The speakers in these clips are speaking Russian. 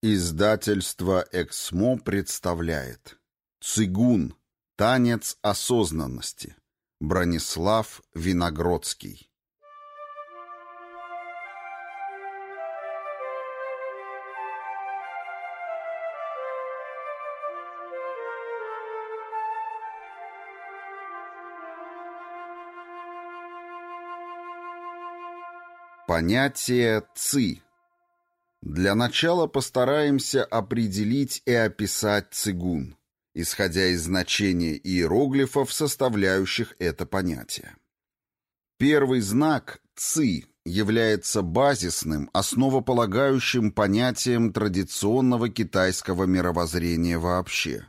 Издательство «Эксмо» представляет Цигун. Танец осознанности. Бронислав Виногродский. Понятие «ци» Для начала постараемся определить и описать цигун, исходя из значения иероглифов, составляющих это понятие. Первый знак «ци» является базисным, основополагающим понятием традиционного китайского мировоззрения вообще.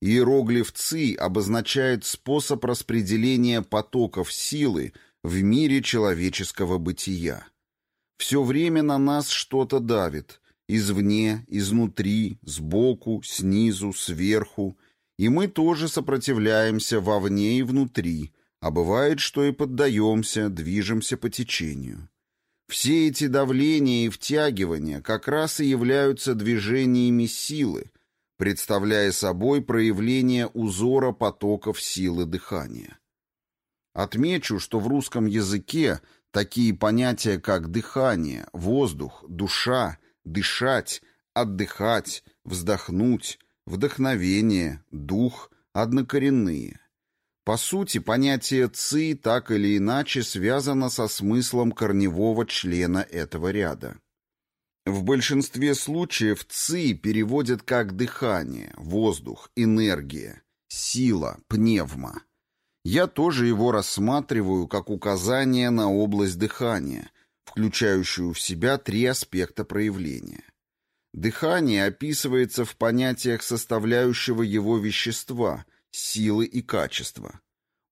Иероглиф «ци» обозначает способ распределения потоков силы в мире человеческого бытия – все время на нас что-то давит. Извне, изнутри, сбоку, снизу, сверху. И мы тоже сопротивляемся вовне и внутри, а бывает, что и поддаемся, движемся по течению. Все эти давления и втягивания как раз и являются движениями силы, представляя собой проявление узора потоков силы дыхания. Отмечу, что в русском языке – Такие понятия, как дыхание, воздух, душа, дышать, отдыхать, вздохнуть, вдохновение, дух, однокоренные. По сути, понятие «ци» так или иначе связано со смыслом корневого члена этого ряда. В большинстве случаев «ци» переводят как дыхание, воздух, энергия, сила, пневма. Я тоже его рассматриваю как указание на область дыхания, включающую в себя три аспекта проявления. Дыхание описывается в понятиях составляющего его вещества, силы и качества.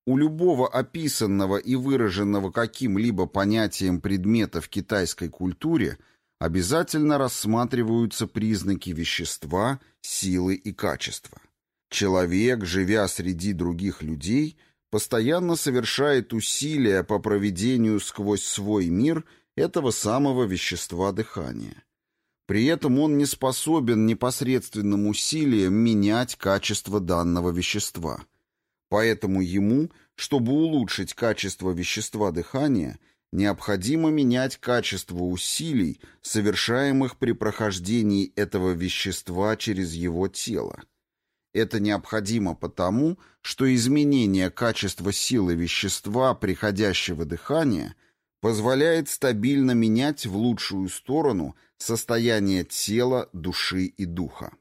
У любого описанного и выраженного каким-либо понятием предмета в китайской культуре обязательно рассматриваются признаки вещества, силы и качества. Человек, живя среди других людей, постоянно совершает усилия по проведению сквозь свой мир этого самого вещества дыхания. При этом он не способен непосредственным усилием менять качество данного вещества. Поэтому ему, чтобы улучшить качество вещества дыхания, необходимо менять качество усилий, совершаемых при прохождении этого вещества через его тело. Это необходимо потому, что изменение качества силы вещества приходящего дыхания позволяет стабильно менять в лучшую сторону состояние тела, души и духа.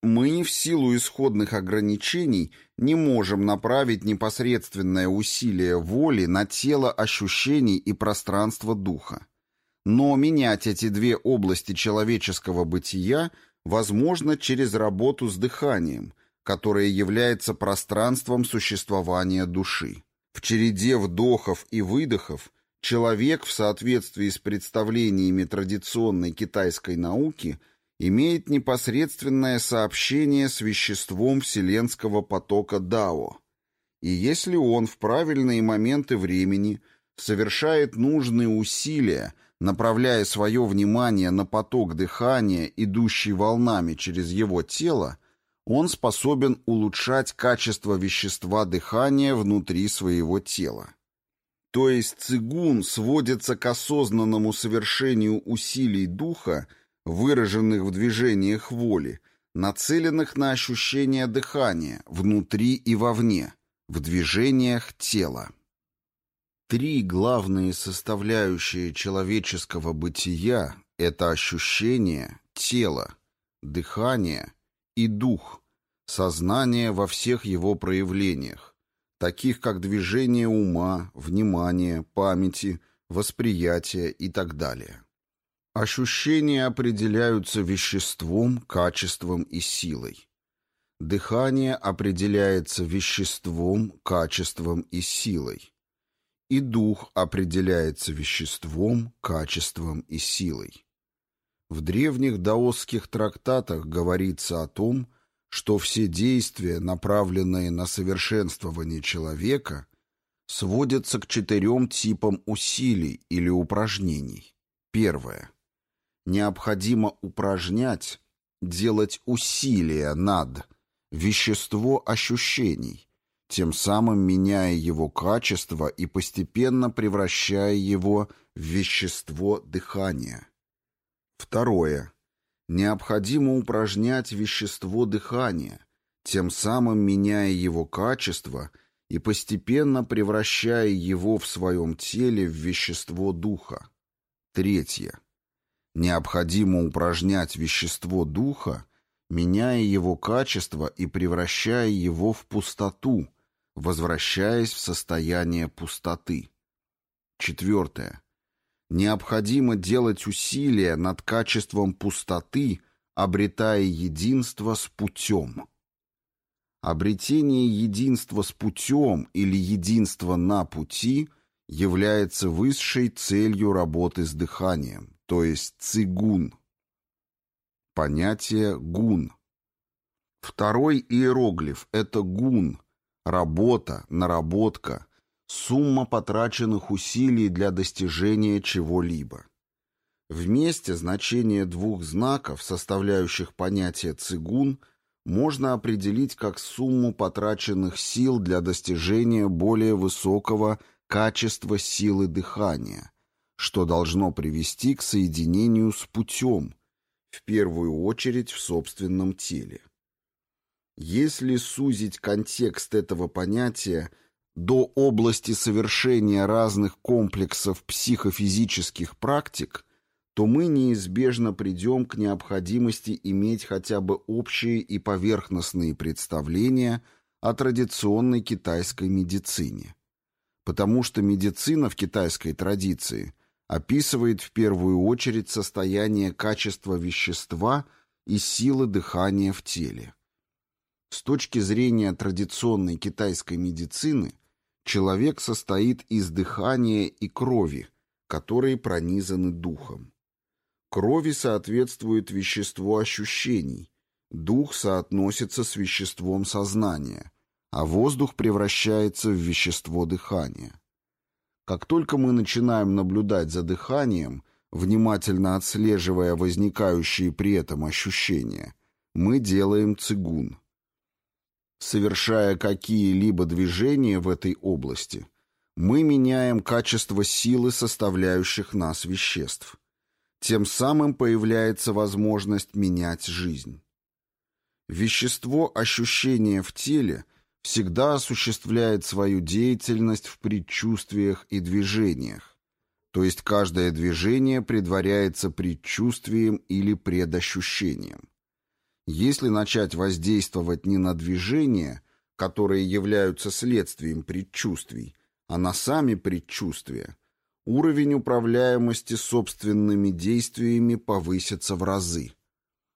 Мы в силу исходных ограничений не можем направить непосредственное усилие воли на тело ощущений и пространство духа. Но менять эти две области человеческого бытия – возможно через работу с дыханием, которое является пространством существования души. В череде вдохов и выдохов человек в соответствии с представлениями традиционной китайской науки имеет непосредственное сообщение с веществом вселенского потока Дао. И если он в правильные моменты времени совершает нужные усилия направляя свое внимание на поток дыхания, идущий волнами через его тело, он способен улучшать качество вещества дыхания внутри своего тела. То есть цигун сводится к осознанному совершению усилий духа, выраженных в движениях воли, нацеленных на ощущение дыхания внутри и вовне, в движениях тела. Три главные составляющие человеческого бытия — это ощущение, тело, дыхание и дух, сознание во всех его проявлениях, таких как движение ума, внимание, памяти, восприятие и так далее. Ощущения определяются веществом, качеством и силой. Дыхание определяется веществом, качеством и силой и дух определяется веществом, качеством и силой. В древних даосских трактатах говорится о том, что все действия, направленные на совершенствование человека, сводятся к четырем типам усилий или упражнений. Первое. необходимо упражнять, делать усилия над вещество ощущений, тем самым меняя его качество и постепенно превращая его в вещество дыхания. Второе. Необходимо упражнять вещество дыхания, тем самым меняя его качество и постепенно превращая его в своем теле в вещество духа. Третье. Необходимо упражнять вещество духа, меняя его качество и превращая его в пустоту, возвращаясь в состояние пустоты. Четвертое. Необходимо делать усилия над качеством пустоты, обретая единство с путем. Обретение единства с путем или единства на пути является высшей целью работы с дыханием, то есть цигун. Понятие гун. Второй иероглиф – это гун, работа, наработка, сумма потраченных усилий для достижения чего-либо. Вместе значение двух знаков, составляющих понятие цигун – можно определить как сумму потраченных сил для достижения более высокого качества силы дыхания, что должно привести к соединению с путем, в первую очередь в собственном теле. Если сузить контекст этого понятия до области совершения разных комплексов психофизических практик – то мы неизбежно придем к необходимости иметь хотя бы общие и поверхностные представления о традиционной китайской медицине. Потому что медицина в китайской традиции описывает в первую очередь состояние качества вещества и силы дыхания в теле. С точки зрения традиционной китайской медицины, человек состоит из дыхания и крови, которые пронизаны духом. Крови соответствует вещество ощущений, дух соотносится с веществом сознания, а воздух превращается в вещество дыхания. Как только мы начинаем наблюдать за дыханием, внимательно отслеживая возникающие при этом ощущения, мы делаем цигун. Совершая какие-либо движения в этой области, мы меняем качество силы составляющих нас веществ. Тем самым появляется возможность менять жизнь. Вещество ощущения в теле всегда осуществляет свою деятельность в предчувствиях и движениях, то есть каждое движение предваряется предчувствием или предощущением. Если начать воздействовать не на движения, которые являются следствием предчувствий, а на сами предчувствия – уровень управляемости собственными действиями повысится в разы.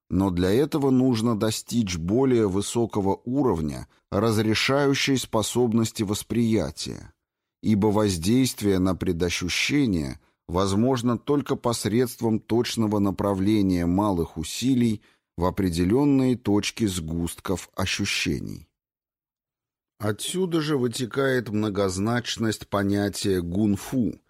Но для этого нужно достичь более высокого уровня разрешающей способности восприятия, ибо воздействие на предощущение возможно только посредством точного направления малых усилий в определенные точки сгустков ощущений. Отсюда же вытекает многозначность понятия гунфу,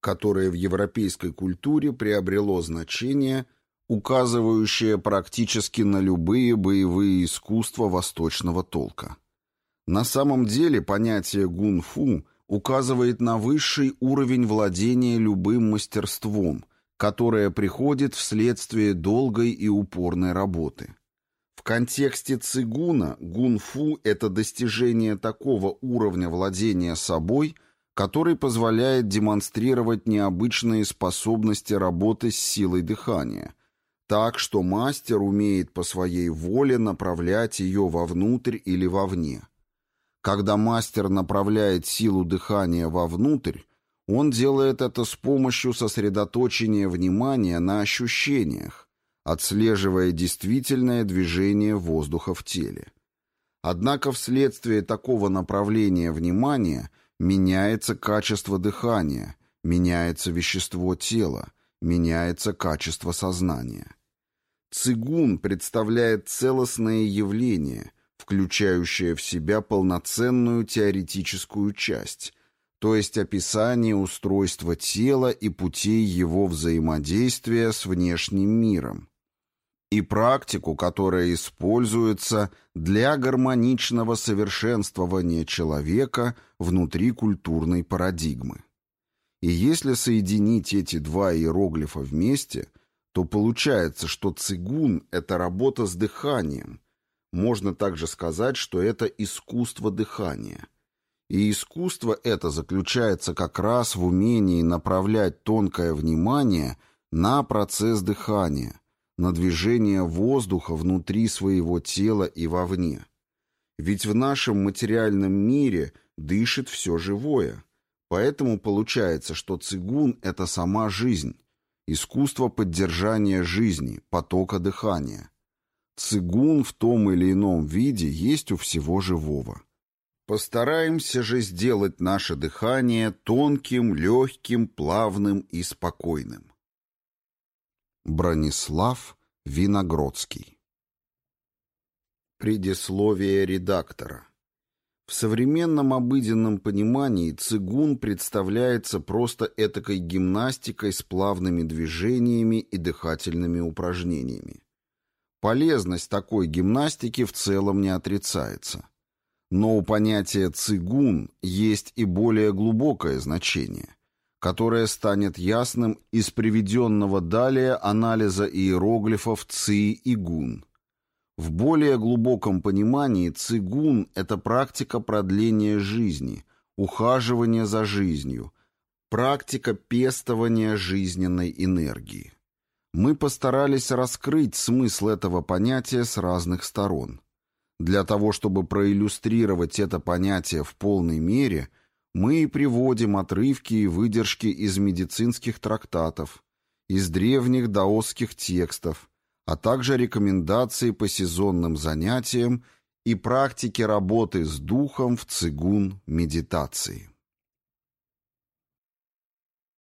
которое в европейской культуре приобрело значение, указывающее практически на любые боевые искусства восточного толка. На самом деле понятие гун-фу указывает на высший уровень владения любым мастерством, которое приходит вследствие долгой и упорной работы. В контексте цигуна гун-фу – это достижение такого уровня владения собой – который позволяет демонстрировать необычные способности работы с силой дыхания, так что мастер умеет по своей воле направлять ее вовнутрь или вовне. Когда мастер направляет силу дыхания вовнутрь, он делает это с помощью сосредоточения внимания на ощущениях, отслеживая действительное движение воздуха в теле. Однако вследствие такого направления внимания – Меняется качество дыхания, меняется вещество тела, меняется качество сознания. Цигун представляет целостное явление, включающее в себя полноценную теоретическую часть, то есть описание устройства тела и путей его взаимодействия с внешним миром, и практику, которая используется для гармоничного совершенствования человека внутри культурной парадигмы. И если соединить эти два иероглифа вместе, то получается, что цигун – это работа с дыханием. Можно также сказать, что это искусство дыхания. И искусство это заключается как раз в умении направлять тонкое внимание на процесс дыхания, на движение воздуха внутри своего тела и вовне. Ведь в нашем материальном мире дышит все живое. Поэтому получается, что цигун – это сама жизнь, искусство поддержания жизни, потока дыхания. Цигун в том или ином виде есть у всего живого. Постараемся же сделать наше дыхание тонким, легким, плавным и спокойным. Бронислав Виногродский Предисловие редактора В современном обыденном понимании цигун представляется просто этакой гимнастикой с плавными движениями и дыхательными упражнениями. Полезность такой гимнастики в целом не отрицается. Но у понятия цигун есть и более глубокое значение – которое станет ясным из приведенного далее анализа иероглифов ци и гун. В более глубоком понимании цигун – это практика продления жизни, ухаживания за жизнью, практика пестования жизненной энергии. Мы постарались раскрыть смысл этого понятия с разных сторон. Для того, чтобы проиллюстрировать это понятие в полной мере – мы приводим отрывки и выдержки из медицинских трактатов, из древних даосских текстов, а также рекомендации по сезонным занятиям и практике работы с духом в цигун медитации.